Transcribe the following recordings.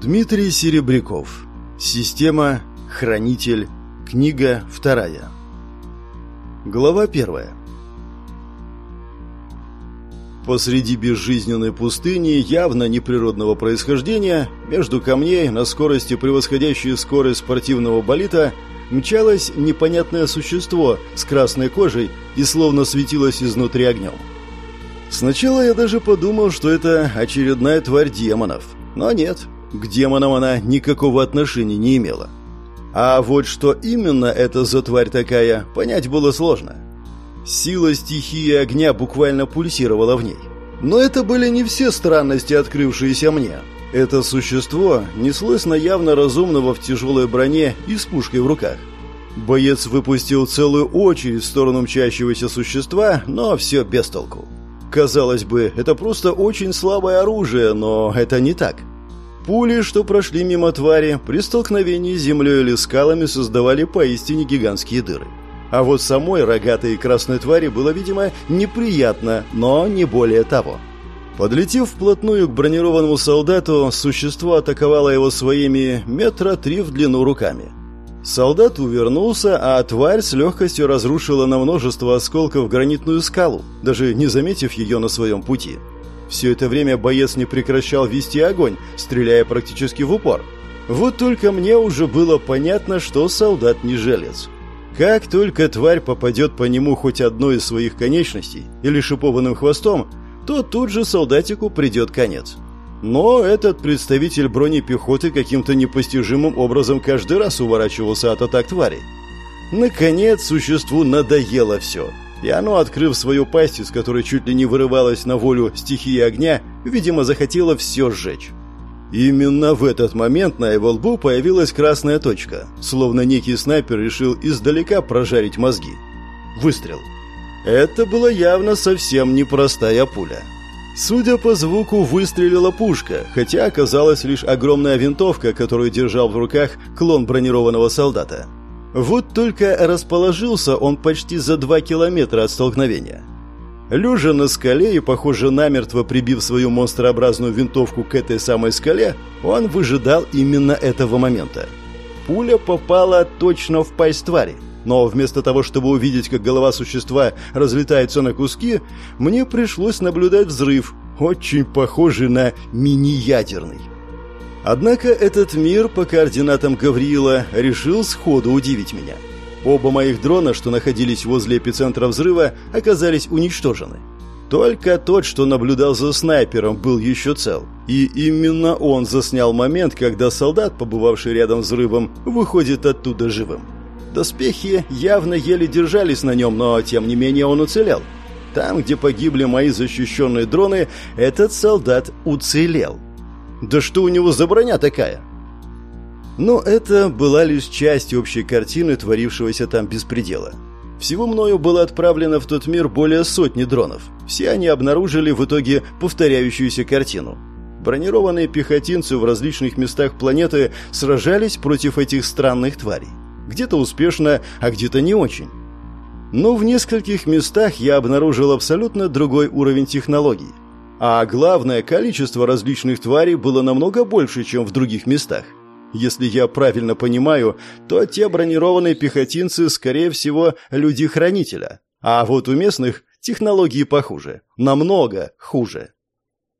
Дмитрий Серебряков. Система «Хранитель». Книга вторая. Глава первая. Посреди безжизненной пустыни, явно неприродного происхождения, между камней, на скорости превосходящей скорость спортивного болита, мчалось непонятное существо с красной кожей и словно светилось изнутри огнем. Сначала я даже подумал, что это очередная тварь демонов. Но нет, к демонам она никакого отношения не имела. А вот что именно это за тварь такая, понять было сложно. Сила стихии огня буквально пульсировала в ней. Но это были не все странности, открывшиеся мне. Это существо неслось на явно разумного в тяжелой броне и с пушкой в руках. Боец выпустил целую очередь в сторону мчащегося существа, но все без толку. Казалось бы, это просто очень слабое оружие, но это не так. Пули, что прошли мимо твари, при столкновении с землей или скалами создавали поистине гигантские дыры. А вот самой рогатой и красной твари было, видимо, неприятно, но не более того. Подлетев вплотную к бронированному солдату, существо атаковало его своими метра три в длину руками. Солдат увернулся, а тварь с легкостью разрушила на множество осколков гранитную скалу, даже не заметив ее на своем пути. Все это время боец не прекращал вести огонь, стреляя практически в упор. Вот только мне уже было понятно, что солдат не жилец. Как только тварь попадет по нему хоть одной из своих конечностей или шипованным хвостом, то тут же солдатику придет конец. Но этот представитель бронепехоты каким-то непостижимым образом каждый раз уворачивался от атак твари. Наконец, существу надоело все – и оно, открыв свою пасть, из которой чуть ли не вырывалась на волю стихия огня, видимо, захотело все сжечь. Именно в этот момент на его лбу появилась красная точка, словно некий снайпер решил издалека прожарить мозги. Выстрел. Это была явно совсем непростая пуля. Судя по звуку, выстрелила пушка, хотя оказалась лишь огромная винтовка, которую держал в руках клон бронированного солдата. Вот только расположился он почти за два километра от столкновения. Лежа на скале и, похоже, намертво прибив свою монстрообразную винтовку к этой самой скале, он выжидал именно этого момента. Пуля попала точно в пасть твари, но вместо того, чтобы увидеть, как голова существа разлетается на куски, мне пришлось наблюдать взрыв, очень похожий на мини-ядерный. Однако этот мир по координатам Гавриила решил сходу удивить меня. Оба моих дрона, что находились возле эпицентра взрыва, оказались уничтожены. Только тот, что наблюдал за снайпером, был еще цел. И именно он заснял момент, когда солдат, побывавший рядом с взрывом, выходит оттуда живым. Доспехи явно еле держались на нем, но тем не менее он уцелел. Там, где погибли мои защищенные дроны, этот солдат уцелел. Да что у него за броня такая? Но это была лишь часть общей картины творившегося там беспредела. Всего мною было отправлено в тот мир более сотни дронов. Все они обнаружили в итоге повторяющуюся картину. Бронированные пехотинцы в различных местах планеты сражались против этих странных тварей. Где-то успешно, а где-то не очень. Но в нескольких местах я обнаружил абсолютно другой уровень технологий. А главное, количество различных тварей было намного больше, чем в других местах. Если я правильно понимаю, то те бронированные пехотинцы, скорее всего, люди-хранителя. А вот у местных технологии похуже. Намного хуже.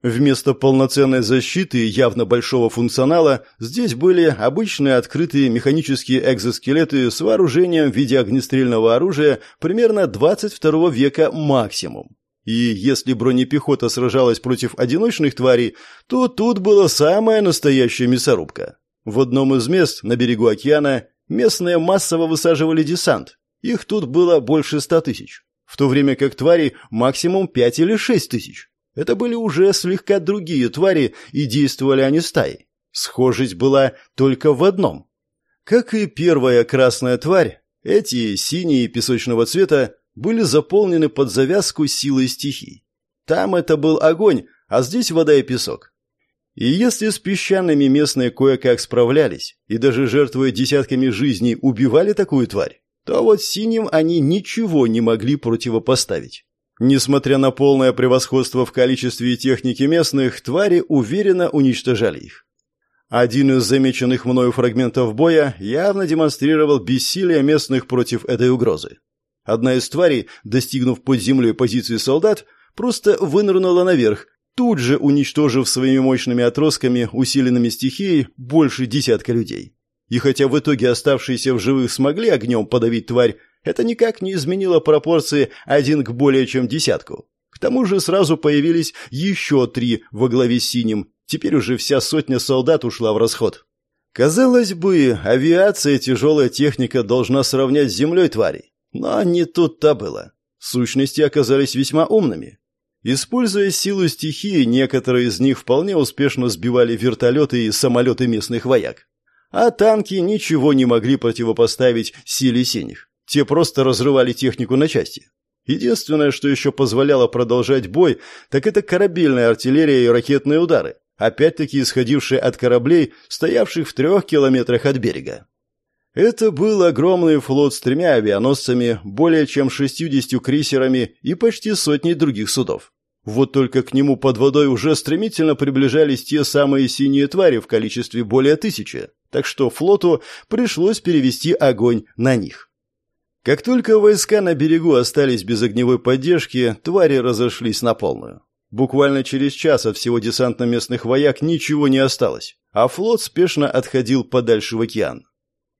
Вместо полноценной защиты явно большого функционала здесь были обычные открытые механические экзоскелеты с вооружением в виде огнестрельного оружия примерно 22 века максимум. И если бронепехота сражалась против одиночных тварей, то тут была самая настоящая мясорубка. В одном из мест на берегу океана местные массово высаживали десант. Их тут было больше ста тысяч. В то время как твари максимум пять или шесть тысяч. Это были уже слегка другие твари, и действовали они стаей. Схожесть была только в одном. Как и первая красная тварь, эти синие песочного цвета были заполнены под завязку силой стихий. Там это был огонь, а здесь вода и песок. И если с песчаными местные кое-как справлялись, и даже жертвуя десятками жизней убивали такую тварь, то вот синим они ничего не могли противопоставить. Несмотря на полное превосходство в количестве и технике местных, твари уверенно уничтожали их. Один из замеченных мною фрагментов боя явно демонстрировал бессилие местных против этой угрозы. Одна из тварей, достигнув под землей позиции солдат, просто вынырнула наверх, тут же уничтожив своими мощными отростками, усиленными стихией, больше десятка людей. И хотя в итоге оставшиеся в живых смогли огнем подавить тварь, это никак не изменило пропорции один к более чем десятку. К тому же сразу появились еще три во главе с синим, теперь уже вся сотня солдат ушла в расход. Казалось бы, авиация и тяжелая техника должна сравнять с землей тварей. Но не тут-то было. Сущности оказались весьма умными. Используя силу стихии, некоторые из них вполне успешно сбивали вертолеты и самолеты местных вояк. А танки ничего не могли противопоставить силе синих. Те просто разрывали технику на части. Единственное, что еще позволяло продолжать бой, так это корабельная артиллерия и ракетные удары, опять-таки исходившие от кораблей, стоявших в трех километрах от берега. Это был огромный флот с тремя авианосцами, более чем 60 крейсерами и почти сотней других судов. Вот только к нему под водой уже стремительно приближались те самые синие твари в количестве более тысячи, так что флоту пришлось перевести огонь на них. Как только войска на берегу остались без огневой поддержки, твари разошлись на полную. Буквально через час от всего десанта местных вояк ничего не осталось, а флот спешно отходил подальше в океан.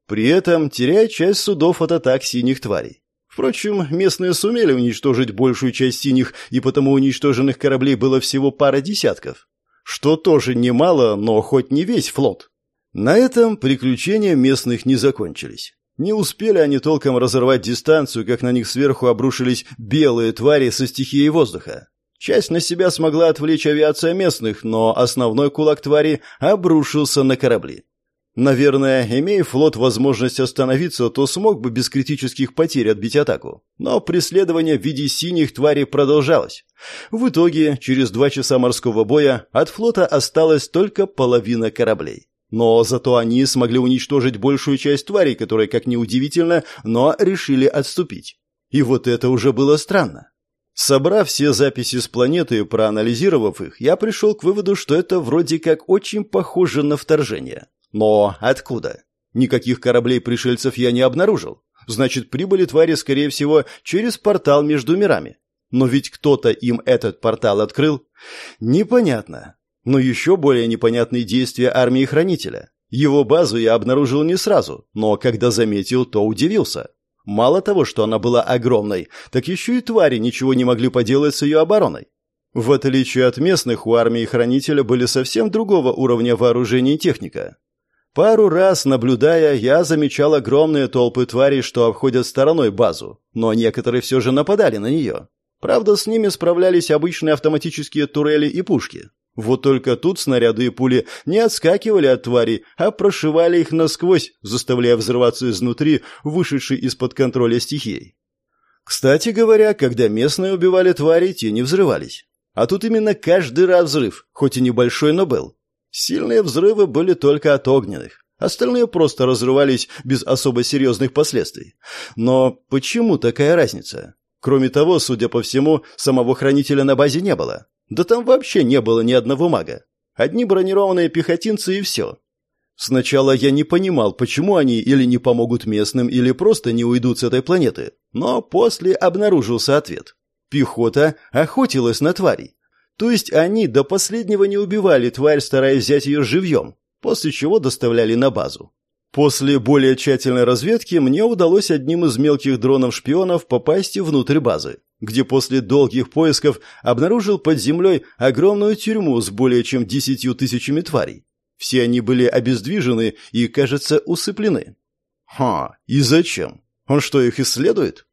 При этом теряя часть судов от атак синих тварей. Впрочем, местные сумели уничтожить большую часть синих, и потому уничтоженных кораблей было всего пара десятков. Что тоже немало, но хоть не весь флот. На этом приключения местных не закончились. Не успели они толком разорвать дистанцию, как на них сверху обрушились белые твари со стихией воздуха. Часть на себя смогла отвлечь авиация местных, но основной кулак твари обрушился на корабли. Наверное, имея флот возможность остановиться, то смог бы без критических потерь отбить атаку. Но преследование в виде синих тварей продолжалось. В итоге, через два часа морского боя от флота осталась только половина кораблей. Но зато они смогли уничтожить большую часть тварей, которые, как ни удивительно, но решили отступить. И вот это уже было странно. Собрав все записи с планеты и проанализировав их, я пришел к выводу, что это вроде как очень похоже на вторжение. Но откуда? Никаких кораблей пришельцев я не обнаружил. Значит, прибыли твари, скорее всего, через портал между мирами. Но ведь кто-то им этот портал открыл? Непонятно. Но еще более непонятные действия армии Хранителя. Его базу я обнаружил не сразу, но когда заметил, то удивился. Мало того, что она была огромной, так еще и твари ничего не могли поделать с ее обороной. В отличие от местных, у армии Хранителя были совсем другого уровня вооружения и техника. Пару раз, наблюдая, я замечал огромные толпы тварей, что обходят стороной базу, но некоторые все же нападали на нее. Правда, с ними справлялись обычные автоматические турели и пушки. Вот только тут снаряды и пули не отскакивали от тварей, а прошивали их насквозь, заставляя взрываться изнутри, вышедшей из-под контроля стихией. Кстати говоря, когда местные убивали твари, те не взрывались. А тут именно каждый раз взрыв, хоть и небольшой, но был. Сильные взрывы были только от огненных. Остальные просто разрывались без особо серьезных последствий. Но почему такая разница? Кроме того, судя по всему, самого хранителя на базе не было. Да там вообще не было ни одного мага. Одни бронированные пехотинцы и все. Сначала я не понимал, почему они или не помогут местным, или просто не уйдут с этой планеты. Но после обнаружился ответ. Пехота охотилась на тварей. То есть они до последнего не убивали тварь, стараясь взять ее живьем, после чего доставляли на базу. После более тщательной разведки мне удалось одним из мелких дронов-шпионов попасть внутрь базы, где после долгих поисков обнаружил под землей огромную тюрьму с более чем десятью тысячами тварей. Все они были обездвижены и, кажется, усыплены. Ха, и зачем? Он что, их исследует?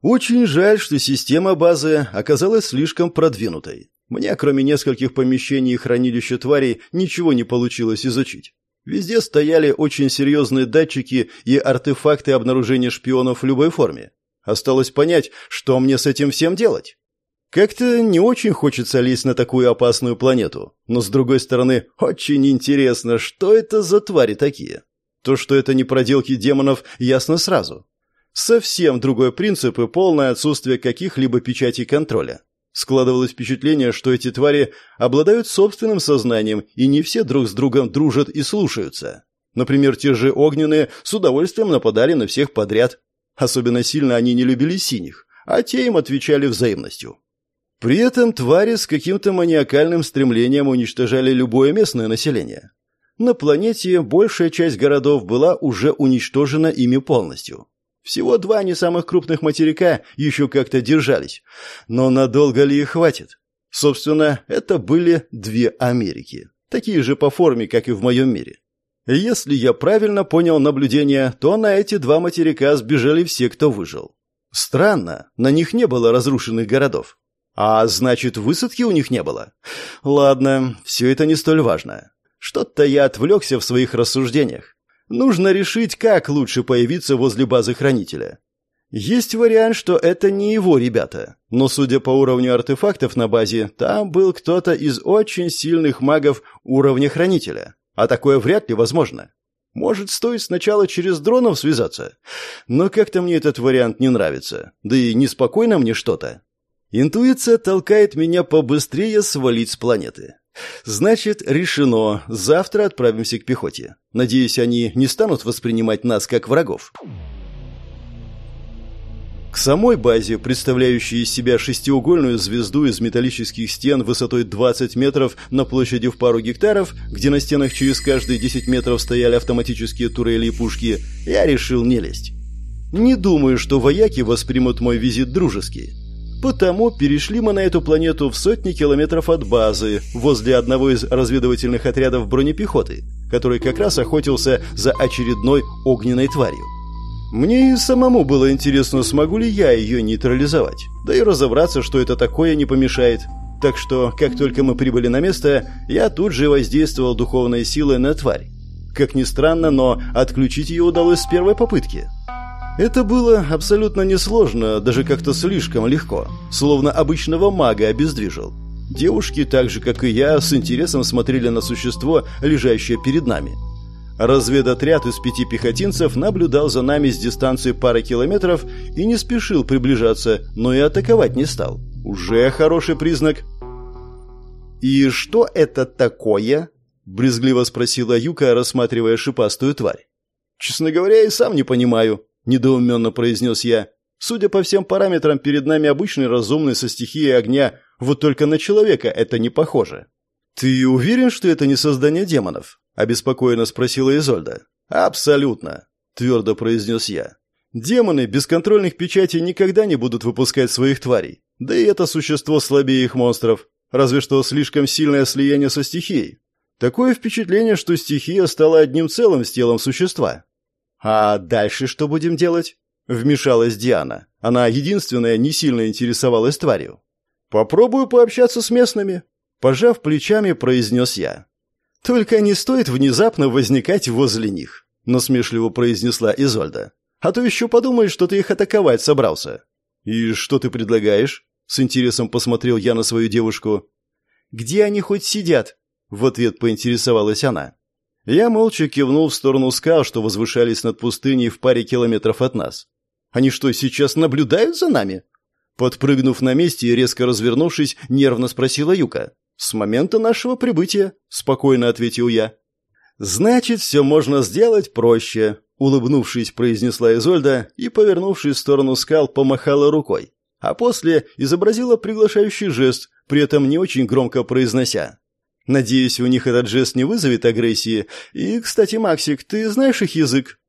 Очень жаль, что система базы оказалась слишком продвинутой. Мне, кроме нескольких помещений и хранилища тварей, ничего не получилось изучить. Везде стояли очень серьезные датчики и артефакты обнаружения шпионов в любой форме. Осталось понять, что мне с этим всем делать. Как-то не очень хочется лезть на такую опасную планету, но с другой стороны, очень интересно, что это за твари такие. То, что это не проделки демонов, ясно сразу. Совсем другой принцип и полное отсутствие каких-либо печатей контроля. Складывалось впечатление, что эти твари обладают собственным сознанием, и не все друг с другом дружат и слушаются. Например, те же огненные с удовольствием нападали на всех подряд. Особенно сильно они не любили синих, а те им отвечали взаимностью. При этом твари с каким-то маниакальным стремлением уничтожали любое местное население. На планете большая часть городов была уже уничтожена ими полностью. Всего два не самых крупных материка еще как-то держались. Но надолго ли их хватит? Собственно, это были две Америки. Такие же по форме, как и в моем мире. Если я правильно понял наблюдение, то на эти два материка сбежали все, кто выжил. Странно, на них не было разрушенных городов. А значит, высадки у них не было. Ладно, все это не столь важно. Что-то я отвлекся в своих рассуждениях. Нужно решить, как лучше появиться возле базы хранителя. Есть вариант, что это не его ребята, но судя по уровню артефактов на базе, там был кто-то из очень сильных магов уровня хранителя. А такое вряд ли возможно. Может, стоит сначала через дронов связаться? Но как-то мне этот вариант не нравится. Да и неспокойно мне что-то. Интуиция толкает меня побыстрее свалить с планеты. Значит, решено. Завтра отправимся к пехоте. Надеюсь, они не станут воспринимать нас как врагов. К самой базе, представляющей из себя шестиугольную звезду из металлических стен высотой 20 метров на площади в пару гектаров, где на стенах через каждые 10 метров стояли автоматические турели и пушки, я решил не лезть. Не думаю, что вояки воспримут мой визит дружески. Потому перешли мы на эту планету в сотни километров от базы, возле одного из разведывательных отрядов бронепехоты, который как раз охотился за очередной огненной тварью. Мне и самому было интересно, смогу ли я ее нейтрализовать. Да и разобраться, что это такое, не помешает. Так что, как только мы прибыли на место, я тут же воздействовал духовной силой на тварь. Как ни странно, но отключить ее удалось с первой попытки. Это было абсолютно несложно, даже как-то слишком легко. Словно обычного мага обездвижил. Девушки, так же как и я, с интересом смотрели на существо, лежащее перед нами. Разведотряд из пяти пехотинцев наблюдал за нами с дистанции пары километров и не спешил приближаться, но и атаковать не стал. Уже хороший признак. «И что это такое?» – брезгливо спросила Юка, рассматривая шипастую тварь. «Честно говоря, и сам не понимаю», недоуменно произнес я. Судя по всем параметрам, перед нами обычный разумный со стихией огня, вот только на человека это не похоже. Ты уверен, что это не создание демонов? обеспокоенно спросила Изольда. Абсолютно, твердо произнес я. Демоны бесконтрольных печатей никогда не будут выпускать своих тварей. Да и это существо слабее их монстров, разве что слишком сильное слияние со стихией. Такое впечатление, что стихия стала одним целым с телом существа. «А дальше что будем делать?» — вмешалась Диана. Она единственная не сильно интересовалась тварью. «Попробую пообщаться с местными», — пожав плечами, произнес я. «Только не стоит внезапно возникать возле них», — насмешливо произнесла Изольда. «А то еще подумают, что ты их атаковать собрался». «И что ты предлагаешь?» — с интересом посмотрел я на свою девушку. «Где они хоть сидят?» — в ответ поинтересовалась она. Я молча кивнул в сторону скал, что возвышались над пустыней в паре километров от нас. Они что, сейчас наблюдают за нами? Подпрыгнув на месте и резко развернувшись, нервно спросила Юка. «С момента нашего прибытия», — спокойно ответил я. «Значит, все можно сделать проще», — улыбнувшись, произнесла Изольда и, повернувшись в сторону скал, помахала рукой. А после изобразила приглашающий жест, при этом не очень громко произнося. Надеюсь, у них этот жест не вызовет агрессии. И, кстати, Максик, ты знаешь их язык?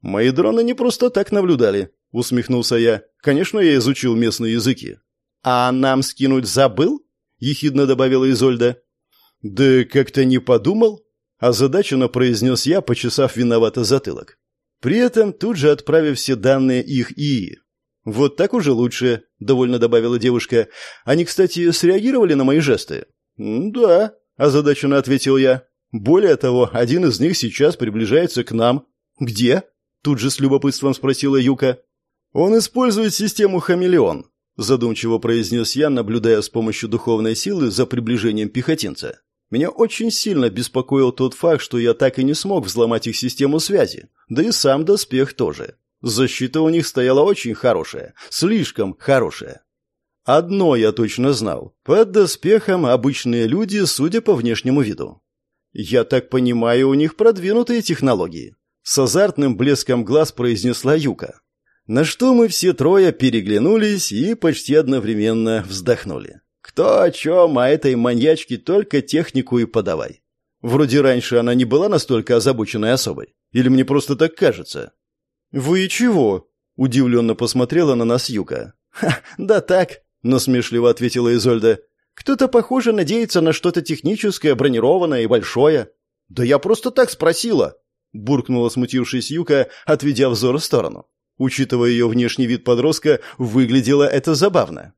Мои дроны не просто так наблюдали, усмехнулся я. Конечно, я изучил местные языки. А нам скинуть забыл? ехидно добавила Изольда. Да как-то не подумал, озадаченно произнес я, почесав виновато затылок. При этом тут же отправив все данные их ИИ. «Вот так уже лучше», — довольно добавила девушка. «Они, кстати, среагировали на мои жесты?» «Да», озадаченно ответил я. Более того, один из них сейчас приближается к нам. Где? Тут же с любопытством спросила Юка. Он использует систему хамелеон, задумчиво произнес я, наблюдая с помощью духовной силы за приближением пехотинца. Меня очень сильно беспокоил тот факт, что я так и не смог взломать их систему связи, да и сам доспех тоже. Защита у них стояла очень хорошая, слишком хорошая. Одно я точно знал. Под доспехом обычные люди, судя по внешнему виду. Я так понимаю, у них продвинутые технологии. С азартным блеском глаз произнесла Юка. На что мы все трое переглянулись и почти одновременно вздохнули. Кто о чем, а этой маньячке только технику и подавай. Вроде раньше она не была настолько озабоченной особой. Или мне просто так кажется? «Вы чего?» – удивленно посмотрела на нас Юка. «Ха, да так», насмешливо ответила Изольда. Кто-то, похоже, надеется на что-то техническое, бронированное и большое. Да я просто так спросила, буркнула смутившись Юка, отведя взор в сторону. Учитывая ее внешний вид подростка, выглядело это забавно.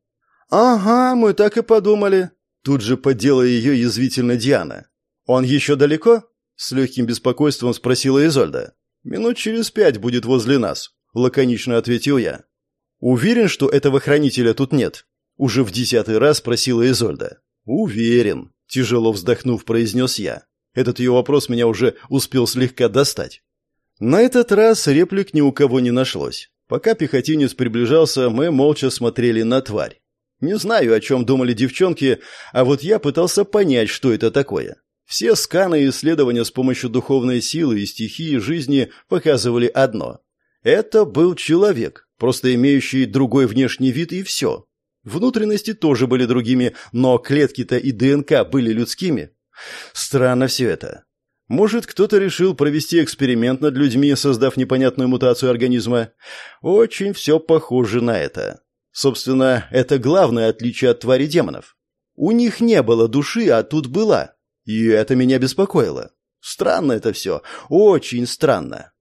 «Ага, мы так и подумали», — тут же поддела ее язвительно Диана. «Он еще далеко?» — с легким беспокойством спросила Изольда. «Минут через пять будет возле нас», — лаконично ответил я. «Уверен, что этого хранителя тут нет?» Уже в десятый раз спросила Изольда. «Уверен», — тяжело вздохнув, произнес я. Этот ее вопрос меня уже успел слегка достать. На этот раз реплик ни у кого не нашлось. Пока пехотинец приближался, мы молча смотрели на тварь. Не знаю, о чем думали девчонки, а вот я пытался понять, что это такое. Все сканы и исследования с помощью духовной силы и стихии жизни показывали одно. Это был человек, просто имеющий другой внешний вид и все. Внутренности тоже были другими, но клетки-то и ДНК были людскими. Странно все это. Может, кто-то решил провести эксперимент над людьми, создав непонятную мутацию организма? Очень все похоже на это. Собственно, это главное отличие от твари демонов. У них не было души, а тут была. И это меня беспокоило. Странно это все. Очень странно.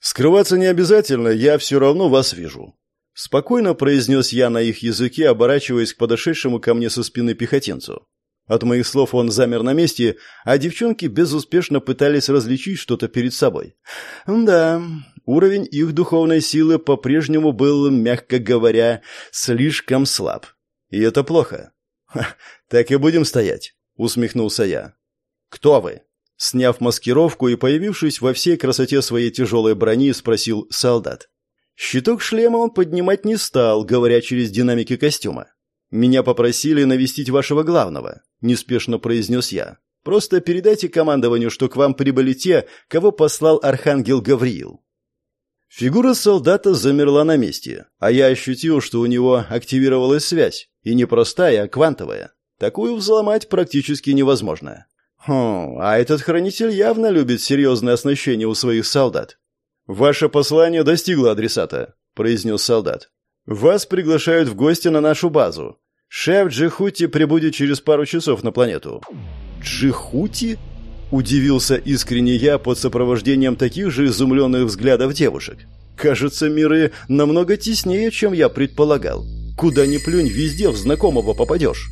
Скрываться не обязательно, я все равно вас вижу. Спокойно произнес я на их языке, оборачиваясь к подошедшему ко мне со спины пехотинцу. От моих слов он замер на месте, а девчонки безуспешно пытались различить что-то перед собой. Да, уровень их духовной силы по-прежнему был, мягко говоря, слишком слаб. И это плохо. «Так и будем стоять», — усмехнулся я. «Кто вы?» Сняв маскировку и появившись во всей красоте своей тяжелой брони, спросил солдат. Щиток шлема он поднимать не стал, говоря через динамики костюма. «Меня попросили навестить вашего главного», — неспешно произнес я. «Просто передайте командованию, что к вам прибыли те, кого послал архангел Гавриил». Фигура солдата замерла на месте, а я ощутил, что у него активировалась связь, и не простая, а квантовая. Такую взломать практически невозможно. Хм, а этот хранитель явно любит серьезное оснащение у своих солдат. «Ваше послание достигло адресата», — произнес солдат. «Вас приглашают в гости на нашу базу. Шеф Джихути прибудет через пару часов на планету». «Джихути?» — удивился искренне я под сопровождением таких же изумленных взглядов девушек. «Кажется, миры намного теснее, чем я предполагал. Куда ни плюнь, везде в знакомого попадешь».